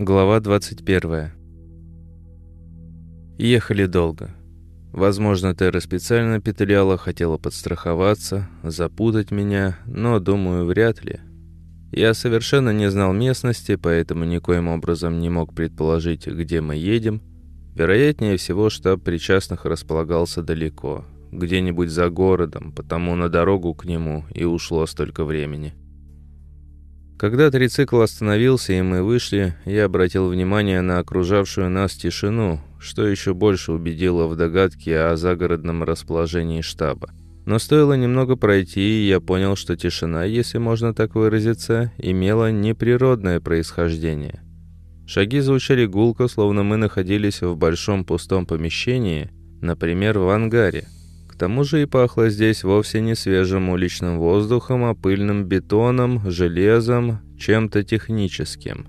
Глава 21. Ехали долго. Возможно, Терра специально петляла, хотела подстраховаться, запутать меня, но, думаю, вряд ли. Я совершенно не знал местности, поэтому никоим образом не мог предположить, где мы едем. Вероятнее всего, штаб причастных располагался далеко, где-нибудь за городом, потому на дорогу к нему и ушло столько времени. Когда трицикл остановился и мы вышли, я обратил внимание на окружавшую нас тишину, что еще больше убедило в догадке о загородном расположении штаба. Но стоило немного пройти, и я понял, что тишина, если можно так выразиться, имела неприродное происхождение. Шаги звучали гулко, словно мы находились в большом пустом помещении, например, в ангаре – тому же и пахло здесь вовсе не свежим уличным воздухом, а пыльным бетоном, железом, чем-то техническим.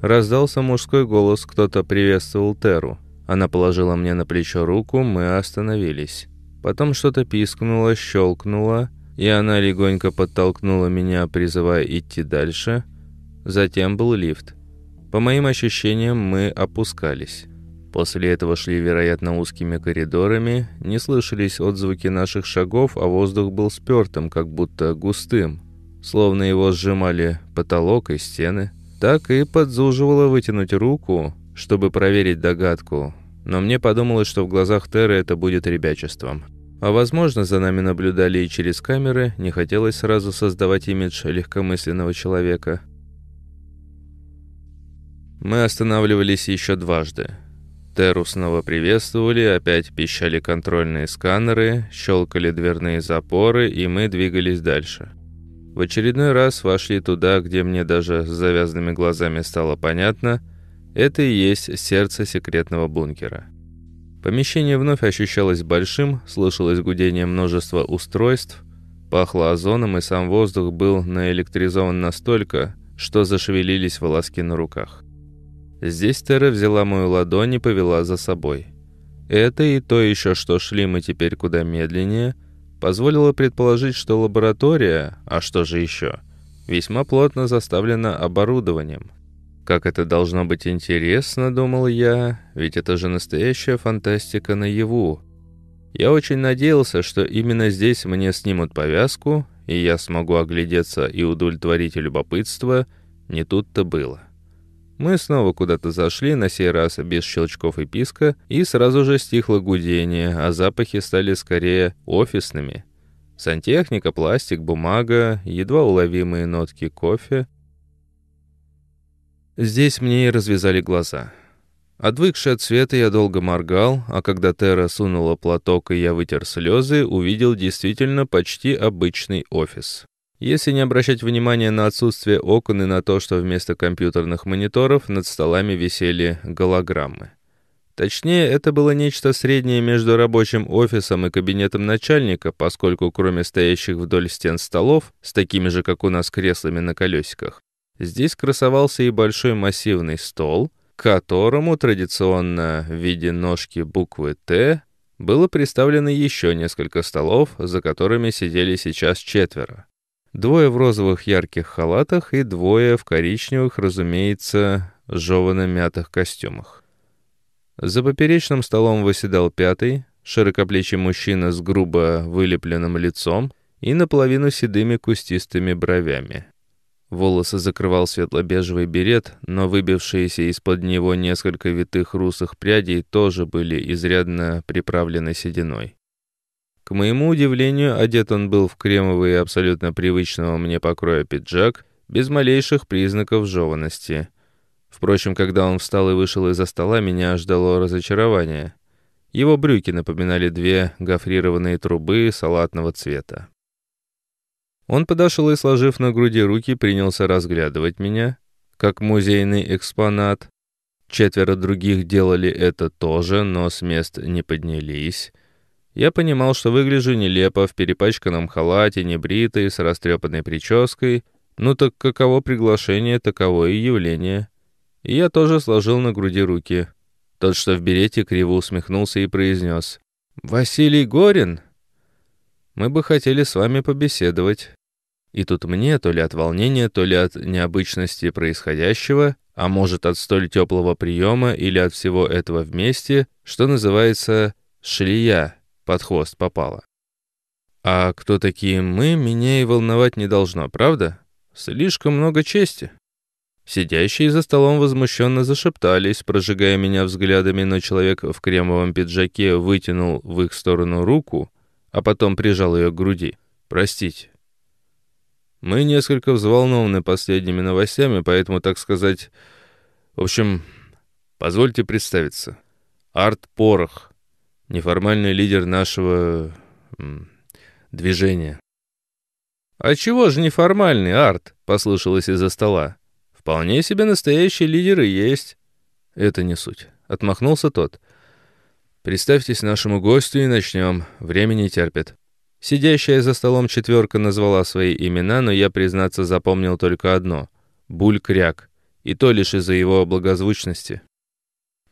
Раздался мужской голос, кто-то приветствовал Теру. Она положила мне на плечо руку, мы остановились. Потом что-то пискнуло, щелкнуло, и она легонько подтолкнула меня, призывая идти дальше. Затем был лифт. По моим ощущениям, мы опускались. После этого шли, вероятно, узкими коридорами, не слышались отзвуки наших шагов, а воздух был спертым, как будто густым, словно его сжимали потолок и стены. Так и подзуживало вытянуть руку, чтобы проверить догадку, но мне подумалось, что в глазах Терры это будет ребячеством. А возможно, за нами наблюдали и через камеры, не хотелось сразу создавать имидж легкомысленного человека. Мы останавливались еще дважды. Терру снова приветствовали, опять пищали контрольные сканеры, щелкали дверные запоры, и мы двигались дальше. В очередной раз вошли туда, где мне даже с завязанными глазами стало понятно, это и есть сердце секретного бункера. Помещение вновь ощущалось большим, слышалось гудение множества устройств, пахло озоном, и сам воздух был наэлектризован настолько, что зашевелились волоски на руках. Здесь Тера взяла мою ладонь и повела за собой. Это и то еще, что шли мы теперь куда медленнее, позволило предположить, что лаборатория, а что же еще, весьма плотно заставлена оборудованием. Как это должно быть интересно, думал я, ведь это же настоящая фантастика наяву. Я очень надеялся, что именно здесь мне снимут повязку, и я смогу оглядеться и удовлетворить любопытство, не тут-то было. Мы снова куда-то зашли, на сей раз без щелчков и писка, и сразу же стихло гудение, а запахи стали скорее офисными. Сантехника, пластик, бумага, едва уловимые нотки кофе. Здесь мне и развязали глаза. Отвыкший от света, я долго моргал, а когда Тера сунула платок и я вытер слезы, увидел действительно почти обычный офис. Если не обращать внимания на отсутствие окон и на то, что вместо компьютерных мониторов над столами висели голограммы. Точнее, это было нечто среднее между рабочим офисом и кабинетом начальника, поскольку кроме стоящих вдоль стен столов, с такими же, как у нас, креслами на колесиках, здесь красовался и большой массивный стол, к которому традиционно в виде ножки буквы «Т» было приставлено еще несколько столов, за которыми сидели сейчас четверо. Двое в розовых ярких халатах и двое в коричневых, разумеется, жевано-мятых костюмах. За поперечным столом выседал пятый, широкоплечий мужчина с грубо вылепленным лицом и наполовину седыми кустистыми бровями. Волосы закрывал светло-бежевый берет, но выбившиеся из-под него несколько витых русых прядей тоже были изрядно приправлены сединой. К моему удивлению, одет он был в кремовый и абсолютно привычного мне покроя пиджак, без малейших признаков жеванности. Впрочем, когда он встал и вышел из-за стола, меня ждало разочарование. Его брюки напоминали две гофрированные трубы салатного цвета. Он подошел и, сложив на груди руки, принялся разглядывать меня, как музейный экспонат. Четверо других делали это тоже, но с мест не поднялись. Я понимал, что выгляжу нелепо в перепачканном халате, небритый, с растрепанной прической. Ну так каково приглашение, таково и явление. И я тоже сложил на груди руки. Тот, что в берете, криво усмехнулся и произнес. «Василий Горин? Мы бы хотели с вами побеседовать». И тут мне, то ли от волнения, то ли от необычности происходящего, а может от столь теплого приема или от всего этого вместе, что называется шлия под хвост попала. А кто такие мы, меня и волновать не должно, правда? Слишком много чести. Сидящие за столом возмущенно зашептались, прожигая меня взглядами, но человек в кремовом пиджаке вытянул в их сторону руку, а потом прижал ее к груди. «Простите». Мы несколько взволнованы последними новостями, поэтому, так сказать... В общем, позвольте представиться. Арт Порох, неформальный лидер нашего... движения. «А чего же неформальный, Арт?» — послышалось из-за стола. Вполне себе настоящие лидеры есть. Это не суть. Отмахнулся тот. Представьтесь нашему гостю и начнем. Время не терпит. Сидящая за столом четверка назвала свои имена, но я, признаться, запомнил только одно — Буль-Кряк, и то лишь из-за его благозвучности.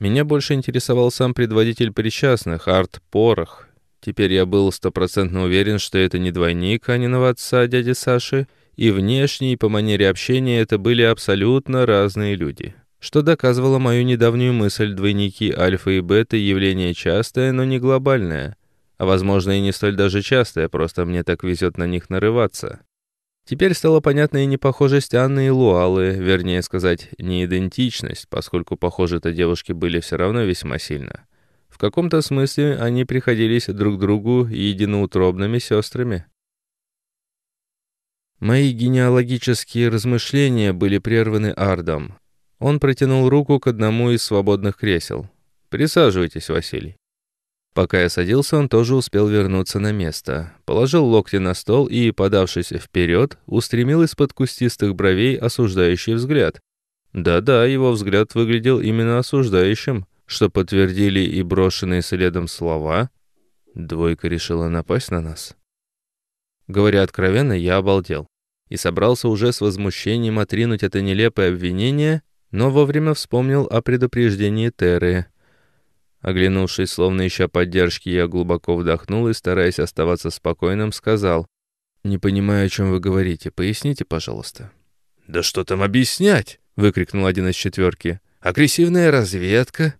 Меня больше интересовал сам предводитель причастных, Арт Порох. Теперь я был стопроцентно уверен, что это не двойник Аниного отца, дяди Саши, и внешне, и по манере общения это были абсолютно разные люди. Что доказывало мою недавнюю мысль, двойники альфа и бета — явление частое, но не глобальное. А возможно и не столь даже частое, просто мне так везет на них нарываться. Теперь стало понятна и непохожесть Анны и Луалы, вернее сказать, неидентичность, поскольку похожи-то девушки были все равно весьма сильно. В каком-то смысле они приходились друг другу единоутробными сестрами. Мои генеалогические размышления были прерваны Ардом. Он протянул руку к одному из свободных кресел. «Присаживайтесь, Василий». Пока я садился, он тоже успел вернуться на место. Положил локти на стол и, подавшись вперед, устремил из-под кустистых бровей осуждающий взгляд. Да-да, его взгляд выглядел именно осуждающим, что подтвердили и брошенные следом слова. Двойка решила напасть на нас. Говоря откровенно, я обалдел. И собрался уже с возмущением отринуть это нелепое обвинение, но вовремя вспомнил о предупреждении Терры. Оглянувшись, словно ища поддержки, я глубоко вдохнул и, стараясь оставаться спокойным, сказал, «Не понимаю, о чем вы говорите. Поясните, пожалуйста». «Да что там объяснять?» — выкрикнул один из четверки. «Агрессивная разведка?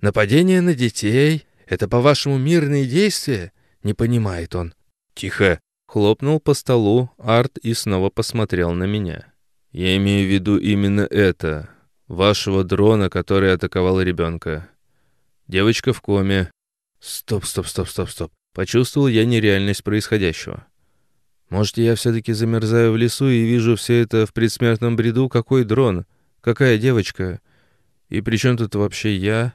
Нападение на детей? Это, по-вашему, мирные действия?» Не понимает он. «Тихо!» Хлопнул по столу Арт и снова посмотрел на меня. «Я имею в виду именно это. Вашего дрона, который атаковал ребенка. Девочка в коме». «Стоп, стоп, стоп, стоп, стоп». Почувствовал я нереальность происходящего. Может, я все-таки замерзаю в лесу и вижу все это в предсмертном бреду? Какой дрон? Какая девочка? И при чем тут вообще я?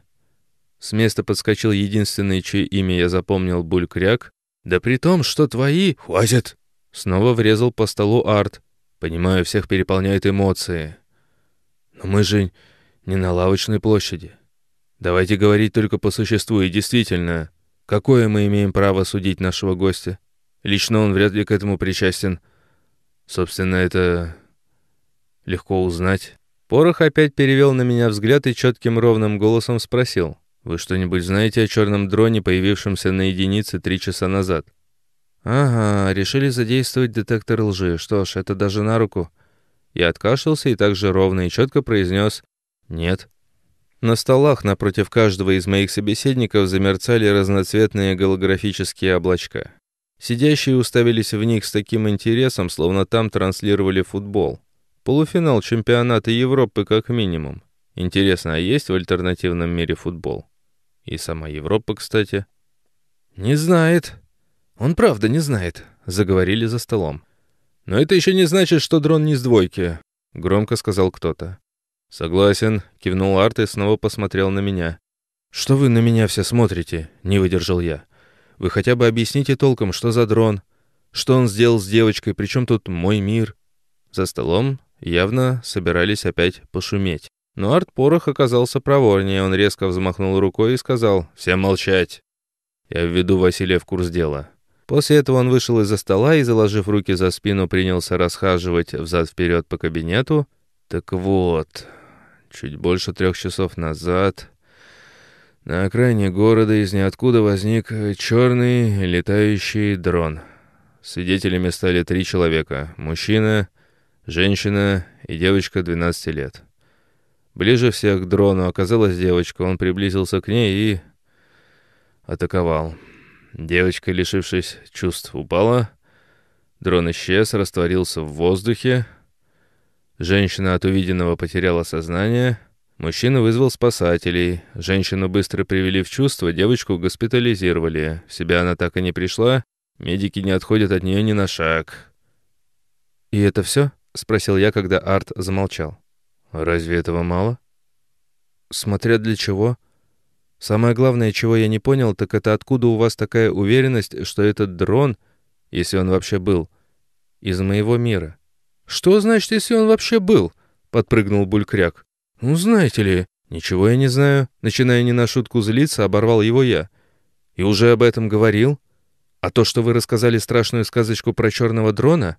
С места подскочил единственный, чье имя я запомнил, Булькряк, да при том, что твои... Хватит! Снова врезал по столу Арт. Понимаю, всех переполняют эмоции. Но мы же не на лавочной площади. Давайте говорить только по существу и действительно, какое мы имеем право судить нашего гостя? Лично он вряд ли к этому причастен. Собственно, это легко узнать. Порох опять перевел на меня взгляд и четким ровным голосом спросил. Вы что-нибудь знаете о черном дроне, появившемся на единице три часа назад? Ага, решили задействовать детектор лжи. Что ж, это даже на руку. Я откашлялся и также ровно и четко произнес «нет». На столах напротив каждого из моих собеседников замерцали разноцветные голографические облачка. Сидящие уставились в них с таким интересом, словно там транслировали футбол. Полуфинал чемпионата Европы как минимум. Интересно, а есть в альтернативном мире футбол? И сама Европа, кстати. «Не знает. Он правда не знает», — заговорили за столом. «Но это еще не значит, что дрон не с двойки», — громко сказал кто-то. «Согласен», — кивнул Арт и снова посмотрел на меня. «Что вы на меня все смотрите?» — не выдержал я. «Вы хотя бы объясните толком, что за дрон? Что он сделал с девочкой? Причем тут мой мир?» За столом явно собирались опять пошуметь. Но Арт-Порох оказался проворнее, он резко взмахнул рукой и сказал «Всем молчать!» Я введу Василия в курс дела. После этого он вышел из-за стола и, заложив руки за спину, принялся расхаживать взад-вперед по кабинету. Так вот, чуть больше трех часов назад на окраине города из ниоткуда возник черный летающий дрон. Свидетелями стали три человека — мужчина, женщина и девочка 12 лет. Ближе всех к дрону оказалась девочка. Он приблизился к ней и... атаковал. Девочка, лишившись чувств, упала. Дрон исчез, растворился в воздухе. Женщина от увиденного потеряла сознание. Мужчина вызвал спасателей. Женщину быстро привели в чувство, девочку госпитализировали. В себя она так и не пришла. Медики не отходят от нее ни на шаг. «И это все?» — спросил я, когда Арт замолчал. «Разве этого мало?» «Смотря для чего?» Самое главное, чего я не понял, так это откуда у вас такая уверенность, что этот дрон, если он вообще был, из моего мира? Что значит, если он вообще был? Подпрыгнул Булькряк. Ну, знаете ли, ничего я не знаю. Начиная не на шутку злиться, оборвал его я. И уже об этом говорил. А то, что вы рассказали страшную сказочку про черного дрона,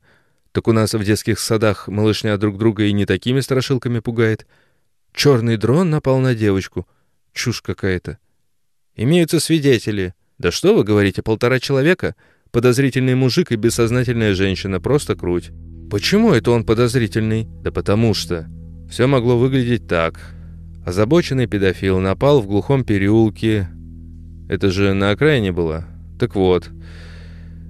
так у нас в детских садах малышня друг друга и не такими страшилками пугает. Черный дрон напал на девочку — Чушь какая-то. Имеются свидетели. Да что вы говорите, полтора человека? Подозрительный мужик и бессознательная женщина. Просто круть. Почему это он подозрительный? Да потому что. Все могло выглядеть так. Озабоченный педофил напал в глухом переулке. Это же на окраине было. Так вот,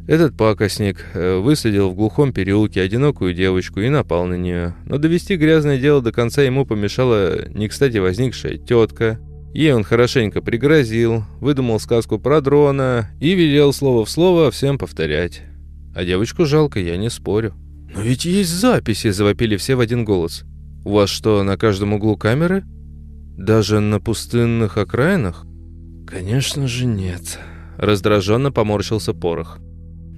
этот пакостник э, высадил в глухом переулке одинокую девочку и напал на нее. Но довести грязное дело до конца ему помешала не кстати возникшая тетка, Ей он хорошенько пригрозил, выдумал сказку про дрона и велел слово в слово всем повторять. А девочку жалко, я не спорю. «Но ведь есть записи!» – завопили все в один голос. «У вас что, на каждом углу камеры? Даже на пустынных окраинах?» «Конечно же нет», – раздраженно поморщился Порох.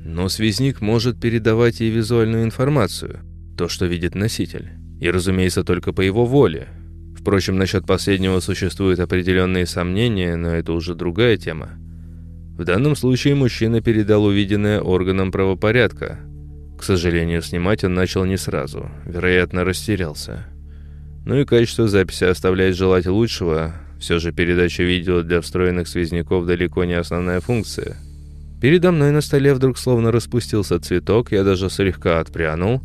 «Но связник может передавать и визуальную информацию, то, что видит носитель. И, разумеется, только по его воле, Впрочем, насчет последнего существуют определенные сомнения, но это уже другая тема. В данном случае мужчина передал увиденное органам правопорядка. К сожалению, снимать он начал не сразу, вероятно, растерялся. Ну и качество записи оставляет желать лучшего, все же передача видео для встроенных связняков далеко не основная функция. Передо мной на столе вдруг словно распустился цветок, я даже слегка отпрянул.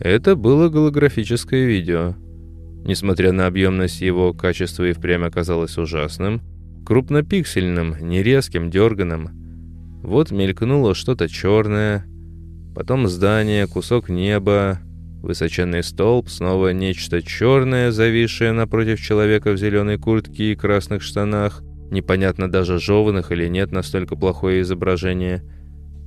Это было голографическое видео. Несмотря на объемность его, качество и впрямь оказалось ужасным. Крупнопиксельным, нерезким, дерганым. Вот мелькнуло что-то черное, потом здание, кусок неба, высоченный столб, снова нечто черное, зависшее напротив человека в зеленой куртке и красных штанах. Непонятно даже жеванных или нет, настолько плохое изображение.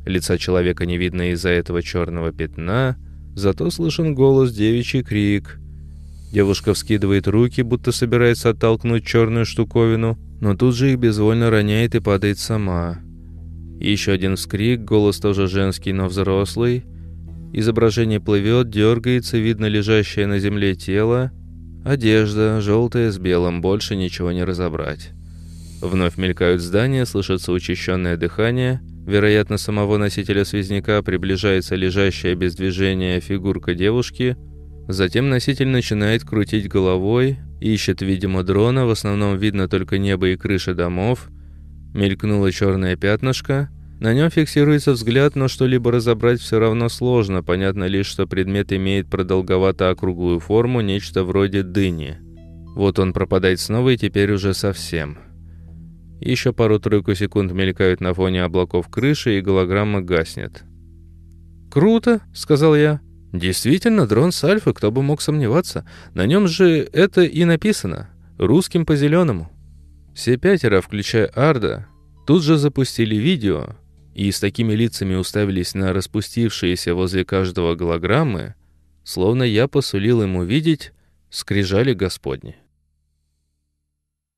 Лица человека не видно из-за этого черного пятна, зато слышен голос девичий крик — Девушка вскидывает руки, будто собирается оттолкнуть черную штуковину, но тут же их безвольно роняет и падает сама. Еще один вскрик, голос тоже женский, но взрослый. Изображение плывет, дергается, видно лежащее на земле тело. Одежда, желтая с белым, больше ничего не разобрать. Вновь мелькают здания, слышится учащенное дыхание. Вероятно, самого носителя связняка приближается лежащая без движения фигурка девушки – Затем носитель начинает крутить головой, ищет, видимо, дрона, в основном видно только небо и крыши домов. Мелькнуло черное пятнышко. На нем фиксируется взгляд, но что-либо разобрать все равно сложно. Понятно лишь, что предмет имеет продолговато-округлую форму, нечто вроде дыни. Вот он пропадает снова и теперь уже совсем. Еще пару-тройку секунд мелькают на фоне облаков крыши, и голограмма гаснет. «Круто», — сказал я. Действительно, дрон с Альфы, кто бы мог сомневаться. На нем же это и написано. Русским по зеленому. Все пятеро, включая Арда, тут же запустили видео и с такими лицами уставились на распустившиеся возле каждого голограммы, словно я посулил ему видеть скрижали Господни.